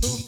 Boom.